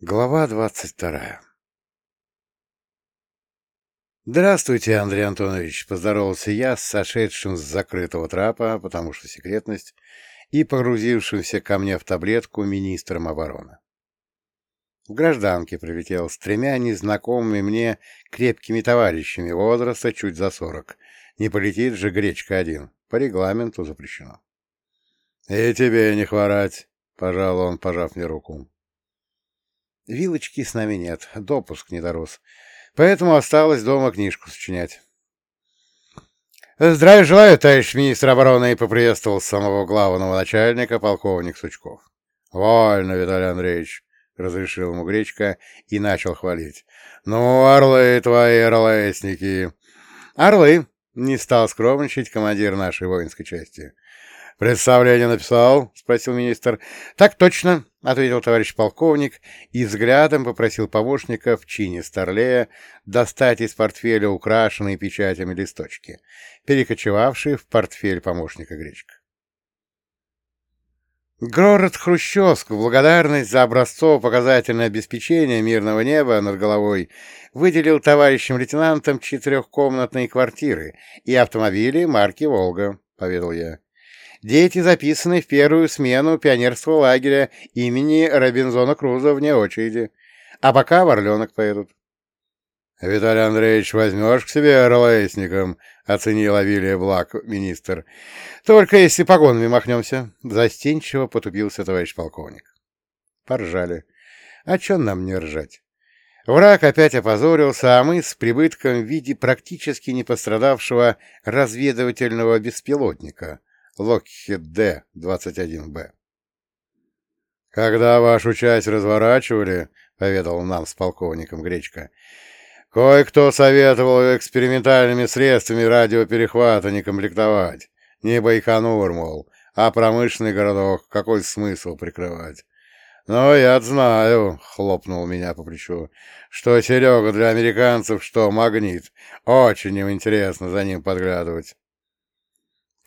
Глава двадцать вторая «Здравствуйте, Андрей Антонович!» — поздоровался я с сошедшим с закрытого трапа, потому что секретность, и погрузившимся ко мне в таблетку министром обороны. В гражданке прилетел с тремя незнакомыми мне крепкими товарищами возраста чуть за сорок. Не полетит же гречка один. По регламенту запрещено. — И тебе не хворать, — пожал он, пожав мне руку. Вилочки с нами нет, допуск не дорос. Поэтому осталось дома книжку сочинять. «Здравия желаю, товарищ министр обороны!» — поприветствовал самого главного начальника полковник Сучков. «Вольно, Виталий Андреевич!» — разрешил ему Гречка и начал хвалить. «Ну, орлы твои, орлесники!» «Орлы!» — не стал скромничать командир нашей воинской части. «Представление написал?» — спросил министр. «Так точно», — ответил товарищ полковник и взглядом попросил помощника в чине старлея достать из портфеля украшенные печатями листочки, перекочевавшие в портфель помощника Гречка. Город Хрущевск в благодарность за образцово-показательное обеспечение мирного неба над головой выделил товарищам лейтенантам четырехкомнатные квартиры и автомобили марки «Волга», — поведал я. Дети записаны в первую смену пионерского лагеря имени Робинзона Круза вне очереди. А пока в Орленок поедут. — Виталий Андреевич, возьмешь к себе РЛСником? — оценил Авилия Блак, министр. — Только если погонами махнемся. Застенчиво потупился товарищ полковник. Поржали. А чё нам не ржать? Враг опять опозорился, а мы с прибытком в виде практически не пострадавшего разведывательного беспилотника — Локхед Д-21Б. «Когда вашу часть разворачивали, — поведал нам с полковником Гречка, — кое-кто советовал экспериментальными средствами радиоперехвата не комплектовать. Не Байконур, мол, а промышленный городок, какой смысл прикрывать? Но я знаю, — хлопнул меня по плечу, — что Серега для американцев что, магнит. Очень им интересно за ним подглядывать.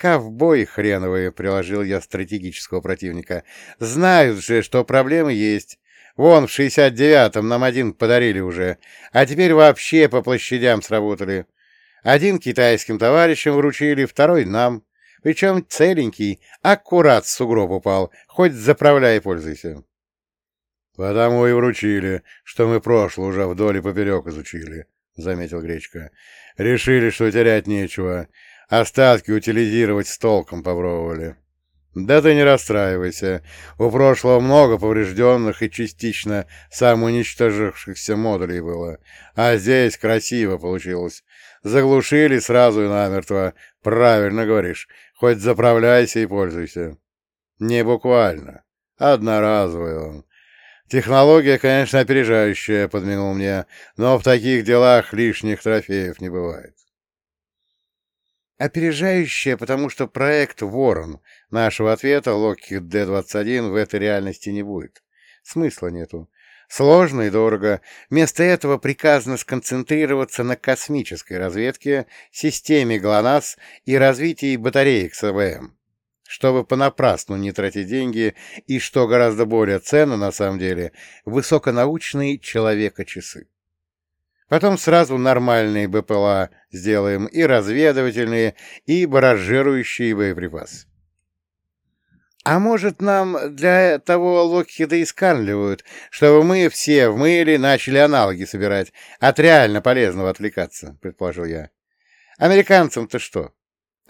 «Ковбой хреновые!» — приложил я стратегического противника. «Знают же, что проблемы есть. Вон, в шестьдесят девятом нам один подарили уже, а теперь вообще по площадям сработали. Один китайским товарищам вручили, второй нам. Причем целенький, аккурат с сугроб упал, хоть заправляй и пользуйся». «Потому и вручили, что мы прошлое уже вдоль и поперек изучили», — заметил Гречка. «Решили, что терять нечего». Остатки утилизировать с толком попробовали. Да ты не расстраивайся. У прошлого много поврежденных и частично самоуничтожившихся модулей было. А здесь красиво получилось. Заглушили сразу и намертво. Правильно говоришь. Хоть заправляйся и пользуйся. Не буквально. Одноразовый он. Технология, конечно, опережающая, подмигнул мне, но в таких делах лишних трофеев не бывает. Опережающая, потому что проект «Ворон» нашего ответа Lockheed D-21 в этой реальности не будет. Смысла нету. Сложно и дорого. Вместо этого приказано сконцентрироваться на космической разведке, системе ГЛОНАСС и развитии батареек СВМ, чтобы понапрасну не тратить деньги и, что гораздо более ценно на самом деле, высоконаучные человека-часы. Потом сразу нормальные БПЛА сделаем, и разведывательные, и баражирующие боеприпасы. А может, нам для того Локхеда искармливают, чтобы мы все в мыле начали аналоги собирать, от реально полезного отвлекаться, предположил я. Американцам-то что?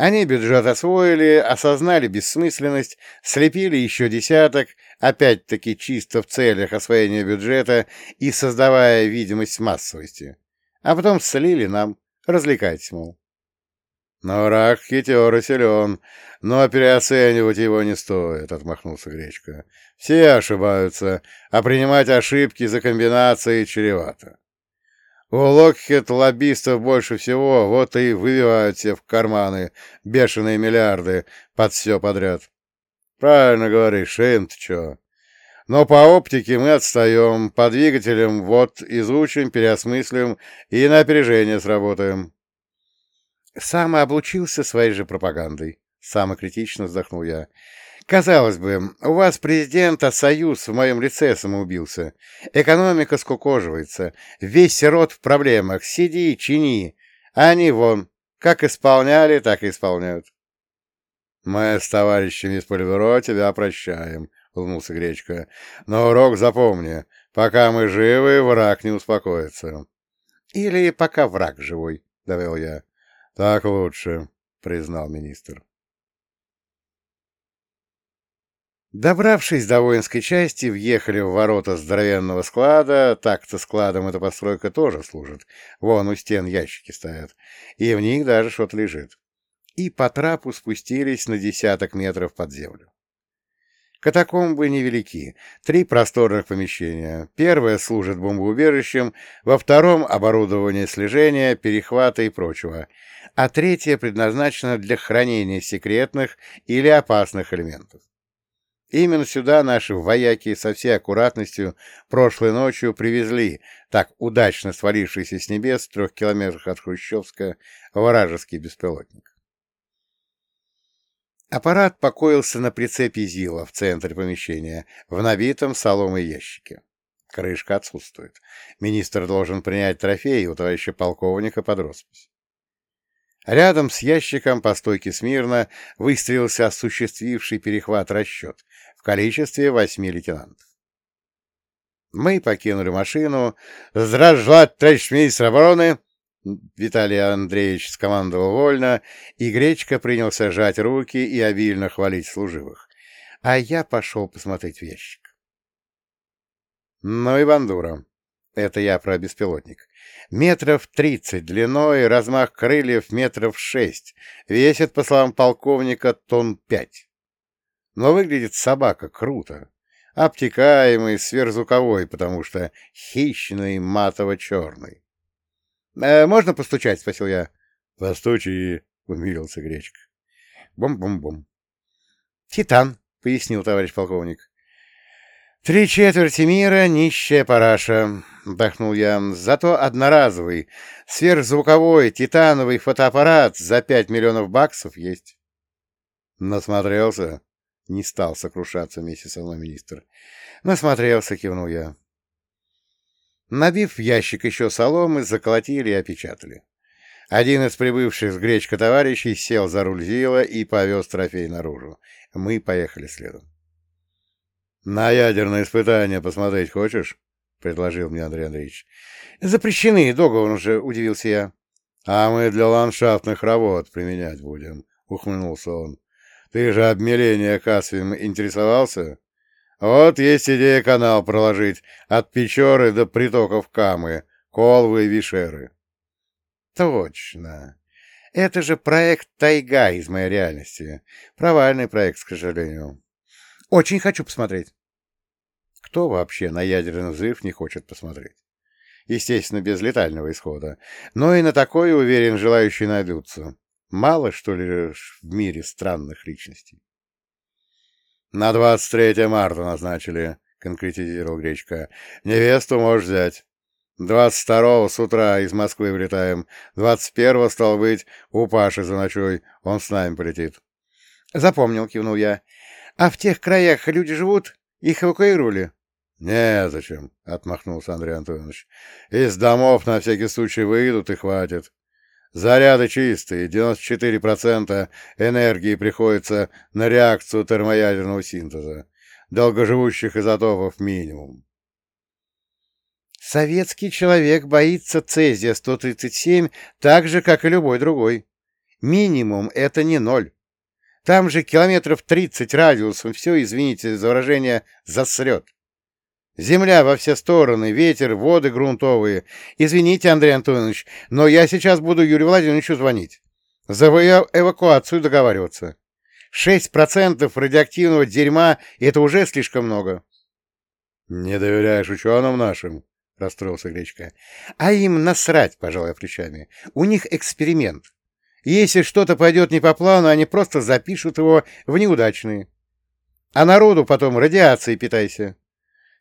Они бюджет освоили, осознали бессмысленность, слепили еще десяток, опять-таки чисто в целях освоения бюджета и создавая видимость массовости. А потом слили нам, развлекайтесь, мол. Но враг хитер и силен, но переоценивать его не стоит, — отмахнулся Гречка. Все ошибаются, а принимать ошибки за комбинацией чревато. У Локхет лоббистов больше всего, вот и выбивают себе в карманы бешеные миллиарды под все подряд. Правильно говоришь, им чё. Но по оптике мы отстаем, по двигателям вот изучим, переосмыслим и на опережение сработаем. Сам облучился своей же пропагандой. Самокритично вздохнул я. Казалось бы, у вас президент, а союз в моем лице самоубился. Экономика скукоживается, весь род в проблемах. Сиди, чини. Они вон, как исполняли, так и исполняют. — Мы с товарищами из Политбюро тебя прощаем, — улыбнулся Гречка. — Но урок запомни, пока мы живы, враг не успокоится. — Или пока враг живой, — довел я. — Так лучше, — признал министр. Добравшись до воинской части, въехали в ворота здоровенного склада, так-то складом эта постройка тоже служит, вон у стен ящики стоят, и в них даже что-то лежит, и по трапу спустились на десяток метров под землю. Катакомбы невелики, три просторных помещения. Первое служит бомбоубежищем, во втором — оборудование слежения, перехвата и прочего, а третье предназначено для хранения секретных или опасных элементов. Именно сюда наши вояки со всей аккуратностью прошлой ночью привезли так удачно свалившийся с небес в трех километрах от Хрущевска вражеский беспилотник. Аппарат покоился на прицепе ЗИЛа в центре помещения, в набитом соломой ящике. Крышка отсутствует. Министр должен принять трофей у товарища полковника под роспись. Рядом с ящиком по стойке смирно выстрелился осуществивший перехват расчет в количестве восьми лейтенантов. Мы покинули машину. «Здравствуйте, товарищ министр обороны!» Виталий Андреевич скомандовал вольно, и Гречка принялся жать руки и обильно хвалить служивых. А я пошел посмотреть в ящик. Ну и бандура. Это я про беспилотник. Метров тридцать длиной, размах крыльев метров шесть. Весит, по словам полковника, тонн пять. Но выглядит собака круто. Обтекаемый, сверхзвуковой, потому что хищный, матово-черный. «Э, «Можно постучать?» — спросил я. «Постучи», — умилился Гречка. Бум-бум-бум. «Титан», — пояснил товарищ полковник. «Три четверти мира — нищая параша», — вдохнул я. «Зато одноразовый, сверхзвуковой, титановый фотоаппарат за пять миллионов баксов есть». «Насмотрелся?» — не стал сокрушаться вместе со мной министр. «Насмотрелся», — кивнул я. Набив в ящик еще соломы, заколотили и опечатали. Один из прибывших с гречка товарищей сел за руль Зила и повез трофей наружу. Мы поехали следом. — На ядерное испытание посмотреть хочешь? — предложил мне Андрей Андреевич. — Запрещены, договор уже, — удивился я. — А мы для ландшафтных работ применять будем, — ухмыльнулся он. — Ты же обмеление Касвием интересовался? Вот есть идея канал проложить от Печоры до притоков Камы, Колвы и Вишеры. — Точно. Это же проект «Тайга» из моей реальности. Провальный проект, к сожалению. Очень хочу посмотреть. Кто вообще на ядерный взрыв не хочет посмотреть? Естественно, без летального исхода. Но и на такое, уверен, желающие найдутся. Мало, что ли, в мире странных личностей. «На 23 марта назначили», — конкретизировал Гречка. «Невесту можешь взять. 22-го с утра из Москвы вылетаем. 21-го, стал быть, у Паши за ночой. Он с нами полетит». «Запомнил», — кивнул я. А в тех краях люди живут? Их эвакуировали? — Незачем, — отмахнулся Андрей Антонович. — Из домов на всякий случай выйдут и хватит. Заряды чистые, 94% энергии приходится на реакцию термоядерного синтеза. Долгоживущих изотопов минимум. Советский человек боится цезия-137 так же, как и любой другой. Минимум — это не ноль. Там же километров тридцать радиусом все, извините за выражение, засрет. Земля во все стороны, ветер, воды грунтовые. Извините, Андрей Антонович, но я сейчас буду Юрию Владимировичу звонить. За эвакуацию договариваться. Шесть процентов радиоактивного дерьма — это уже слишком много. — Не доверяешь ученым нашим? — расстроился Гречка. — А им насрать, пожалуй, плечами. У них эксперимент. Если что-то пойдет не по плану, они просто запишут его в неудачные. А народу потом радиацией питайся.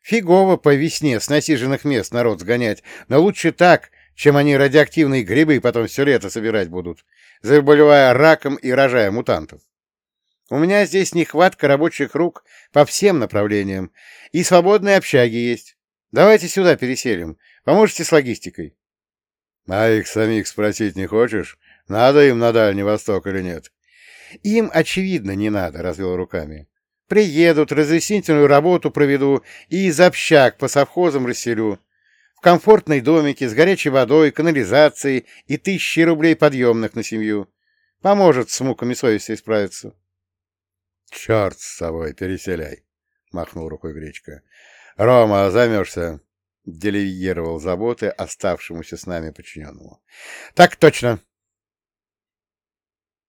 Фигово по весне с насиженных мест народ сгонять, но лучше так, чем они радиоактивные грибы потом все лето собирать будут, заболевая раком и рожая мутантов. У меня здесь нехватка рабочих рук по всем направлениям, и свободные общаги есть. Давайте сюда переселим. Поможете с логистикой. — А их самих спросить не хочешь? Надо им на Дальний Восток или нет? — Им, очевидно, не надо, — развел руками. — Приедут, разъяснительную работу проведу и из общак по совхозам расселю. В комфортной домике с горячей водой, канализацией и тысячи рублей подъемных на семью. Поможет с муками совести справиться. — Черт с собой, переселяй, — махнул рукой Гречка. — Рома, займешься? — делегировал заботы оставшемуся с нами подчиненному. — Так точно,